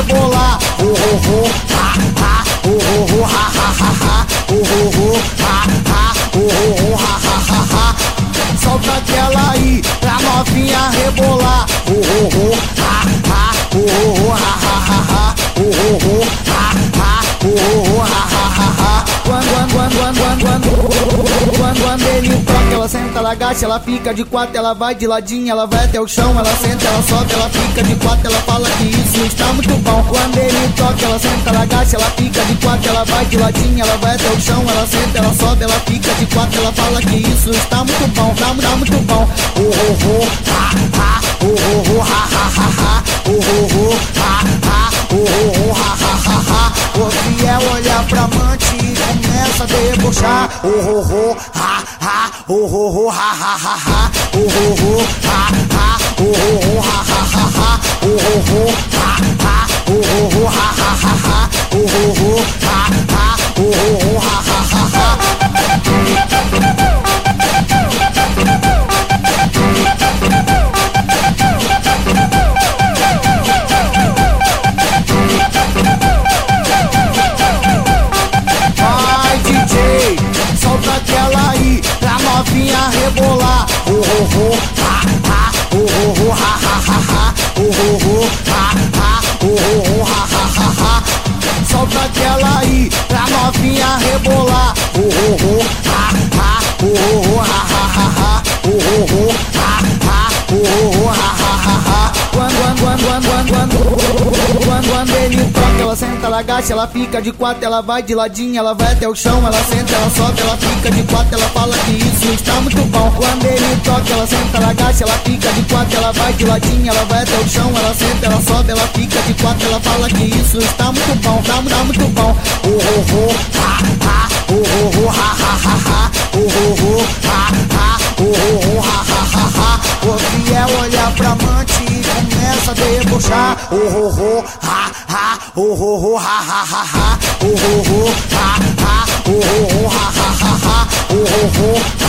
ho ho, ha ha, ho ho ho, ha ha ha ha, ho ho ho, ha ha, ho ho ho, ha ha ha ha. Solta aquela aí pra novinha rebolar. Ho ho ho, ha ha, ho ho ho, ha ha ha ha, ho ho ho, ha ha, ho ho ho, ha ha. Quando, quando, quando, quando, quando, ele toca, ela senta, ela agacha, ela fica de quatro, ela vai de ladinho, ela vai até o chão, ela senta, ela sobe, ela fica de quatro, ela fala que isso está muito bom. Quando ele toca, ela senta, ela agacha, ela fica de quatro, ela vai de ladinho, ela vai até o chão, ela senta, ela sobe, ela fica de quatro, ela fala que isso está muito bom, tá, tá muito bom. Oh, oh, oh, ha, ha, oh, oh, oh, ha, ha, ha, ha, oh, oh, oh, debochar. Oh, oh, oh, ha, ha, oh, oh, oh, ha, ha, ha, ha, oh, oh, oh, ha, ha, oh, oh, oh, ha, ha, ha, ha, oh, oh, oh, ha, ha, oh, oh, oh, ha, ha, ha, ha, oh, oh, oh, ha, ha, Solta aquela aí pra novinha rebolar. Oh oh oh, ha ha, oh oh oh, ha ha ha ha, oh oh oh, ha ha, oh oh oh, ha ha ha ha. Quando, quando, quando, quando, quando, quando, quando ele toca, ela senta, ela agacha, ela fica de quatro, ela vai de ladinho, ela vai até o chão, ela senta, ela sobe, ela fica de quatro, ela fala que Quando ele toca, ela senta, ela agacha, ela fica de quatro, ela vai de ladinho, ela vai até o chão, ela senta, ela sobe, ela fica de quatro, ela fala que isso está muito bom, tá, tá muito bom. Oh oh oh, ha ha, oh oh oh, ha ha ha ha, oh oh oh, ha ha, oh oh oh, ha ha ha ha. O fiel olha pra amante e começa a debochar. Oh oh oh, ha ha, oh oh oh, ha ha ha ha, oh oh oh, ha ha, oh oh oh, ha ha ha ha, oh oh oh,